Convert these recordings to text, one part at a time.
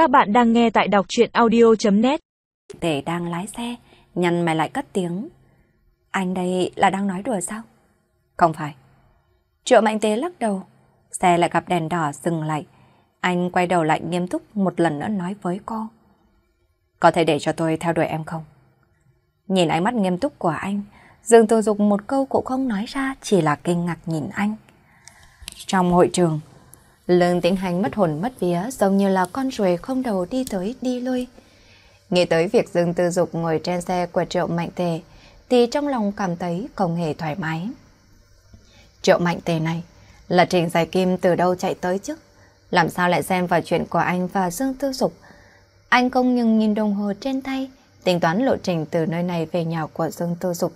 Các bạn đang nghe tại đọc chuyện audio.net Tề đang lái xe, nhăn mày lại cất tiếng. Anh đây là đang nói đùa sao? Không phải. Triệu mạnh tế lắc đầu, xe lại gặp đèn đỏ dừng lại. Anh quay đầu lại nghiêm túc một lần nữa nói với cô. Có thể để cho tôi theo đuổi em không? Nhìn ánh mắt nghiêm túc của anh, Dương Tô Dục một câu cũng không nói ra, chỉ là kinh ngạc nhìn anh. Trong hội trường, Lương Tĩnh Hành mất hồn mất vía giống như là con ruồi không đầu đi tới đi lui. Nghĩ tới việc Dương Tư Dục ngồi trên xe của Triệu Mạnh Tề thì trong lòng cảm thấy không hề thoải mái. Triệu Mạnh Tề này là Trình Giải Kim từ đâu chạy tới chứ? Làm sao lại xem vào chuyện của anh và Dương Tư Dục? Anh không nhưng nhìn đồng hồ trên tay, tính toán lộ trình từ nơi này về nhà của Dương Tư Dục.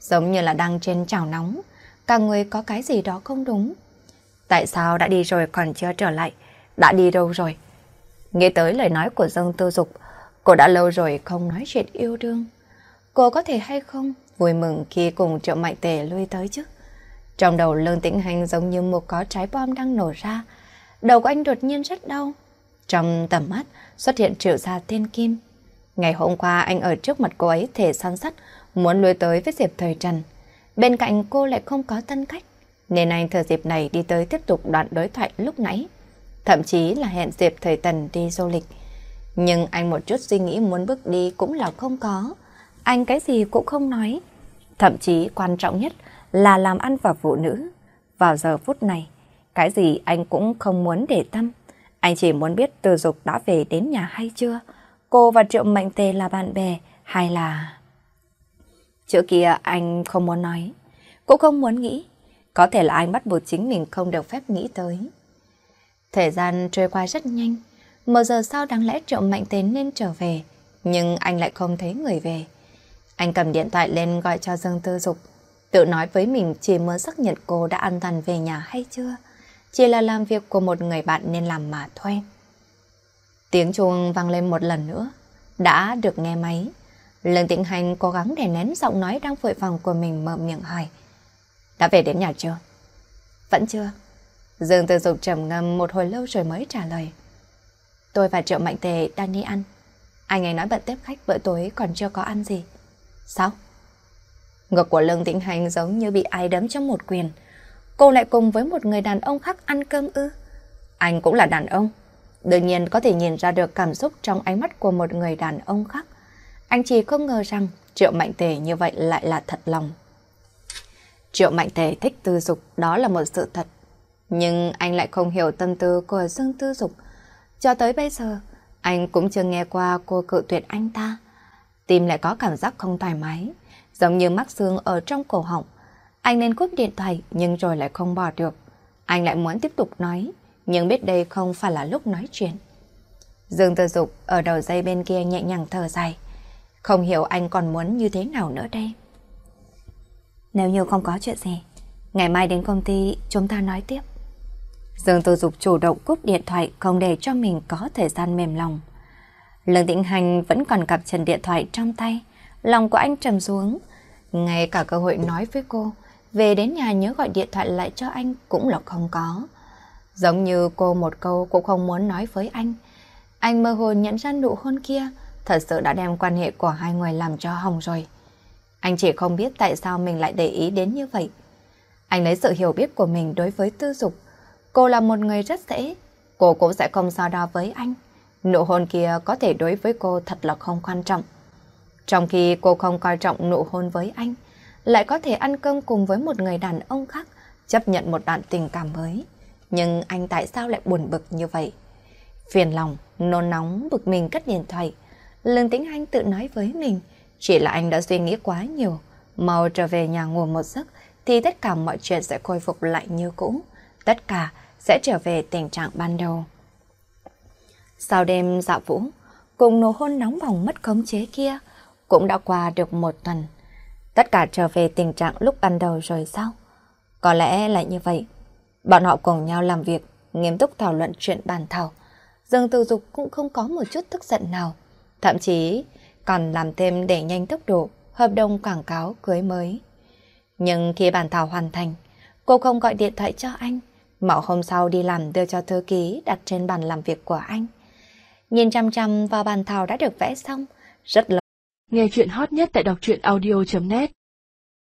Giống như là đang trên chảo nóng, cả người có cái gì đó không đúng. Tại sao đã đi rồi còn chưa trở lại? Đã đi đâu rồi? Nghĩ tới lời nói của Dương Tư Dục, cô đã lâu rồi không nói chuyện yêu đương. Cô có thể hay không vui mừng khi cùng Triệu Mạnh Tề lui tới chứ? Trong đầu Lương Tĩnh Hành giống như một có trái bom đang nổ ra. Đầu của anh đột nhiên rất đau. Trong tầm mắt xuất hiện triệu gia tiên kim. Ngày hôm qua anh ở trước mặt cô ấy thể săn sắt, muốn lui tới với Diệp Thời Trần. Bên cạnh cô lại không có tân cách nên anh thừa dịp này đi tới tiếp tục đoạn đối thoại lúc nãy. Thậm chí là hẹn dịp Thời Tần đi du lịch. Nhưng anh một chút suy nghĩ muốn bước đi cũng là không có. Anh cái gì cũng không nói. Thậm chí quan trọng nhất là làm ăn và phụ nữ. Vào giờ phút này, cái gì anh cũng không muốn để tâm. Anh chỉ muốn biết từ dục đã về đến nhà hay chưa. Cô và Triệu Mạnh Tề là bạn bè hay là... Trước kia anh không muốn nói, cũng không muốn nghĩ. Có thể là anh bắt buộc chính mình không được phép nghĩ tới. Thời gian trôi qua rất nhanh. Một giờ sau đáng lẽ Triệu Mạnh Tiến nên trở về. Nhưng anh lại không thấy người về. Anh cầm điện thoại lên gọi cho Dương Tư Dục. Tự nói với mình chỉ muốn xác nhận cô đã an toàn về nhà hay chưa. Chỉ là làm việc của một người bạn nên làm mà thôi. Tiếng chuông vang lên một lần nữa. Đã được nghe máy. Lần tĩnh hành cố gắng để nén giọng nói đang vội vàng của mình mở miệng hỏi. Đã về đến nhà chưa? Vẫn chưa. Dương Tư Dục trầm ngâm một hồi lâu rồi mới trả lời. Tôi và Triệu Mạnh Tề đang đi ăn. Anh ấy nói bận tiếp khách bữa tối còn chưa có ăn gì. Sao? Ngực của Lương Tĩnh Hành giống như bị ai đấm trong một quyền. Cô lại cùng với một người đàn ông khác ăn cơm ư. Anh cũng là đàn ông. Đương nhiên có thể nhìn ra được cảm xúc trong ánh mắt của một người đàn ông khác. Anh chỉ không ngờ rằng Triệu Mạnh Tề như vậy lại là thật lòng. Triệu Mạnh Tề thích tư dục đó là một sự thật. Nhưng anh lại không hiểu tâm tư của Dương Tư Dục. Cho tới bây giờ, anh cũng chưa nghe qua cô cự tuyệt anh ta. Tim lại có cảm giác không thoải mái, giống như mắc xương ở trong cổ họng. Anh nên cúp điện thoại nhưng rồi lại không bỏ được. Anh lại muốn tiếp tục nói, nhưng biết đây không phải là lúc nói chuyện. Dương Tư Dục ở đầu dây bên kia nhẹ nhàng thở dài. Không hiểu anh còn muốn như thế nào nữa đây. Nếu như không có chuyện gì, ngày mai đến công ty chúng ta nói tiếp. Dương Tư Dục chủ động cúp điện thoại không để cho mình có thời gian mềm lòng. Lương Tĩnh Hành vẫn còn cặp trần điện thoại trong tay, lòng của anh trầm xuống. Ngay cả cơ hội nói với cô, về đến nhà nhớ gọi điện thoại lại cho anh cũng là không có. Giống như cô một câu cũng không muốn nói với anh. Anh mơ hồ nhận ra nụ hôn kia, thật sự đã đem quan hệ của hai người làm cho hỏng rồi. Anh chỉ không biết tại sao mình lại để ý đến như vậy. Anh lấy sự hiểu biết của mình đối với tư dục. Cô là một người rất dễ. Cô cũng sẽ không so đo với anh. Nụ hôn kia có thể đối với cô thật là không quan trọng. Trong khi cô không coi trọng nụ hôn với anh, lại có thể ăn cơm cùng với một người đàn ông khác, chấp nhận một đoạn tình cảm mới. Nhưng anh tại sao lại buồn bực như vậy? Phiền lòng, nôn nóng, bực mình cất điện thoại. Lương Tĩnh Anh tự nói với mình, chỉ là anh đã suy nghĩ quá nhiều. Mau trở về nhà ngủ một giấc thì tất cả mọi chuyện sẽ khôi phục lại như cũ. Tất cả sẽ trở về tình trạng ban đầu. Sau đêm dạ vũ, cùng nụ hôn nóng bỏng mất khống chế kia, cũng đã qua được một tuần. Tất cả trở về tình trạng lúc ban đầu rồi sao? Có lẽ là như vậy. Bọn họ cùng nhau làm việc, nghiêm túc thảo luận chuyện bàn thảo. Dương Tư Dục cũng không có một chút tức giận nào. Thậm chí còn làm thêm để nhanh tốc độ hợp đồng quảng cáo cưới mới. Nhưng khi bản thảo hoàn thành, cô không gọi điện thoại cho anh, mà hôm sau đi làm đưa cho thư ký đặt trên bàn làm việc của anh. nhìn chăm chăm vào bàn thảo đã được vẽ xong, rất lâu. Nghe chuyện hot nhất tại đọc truyện audio.net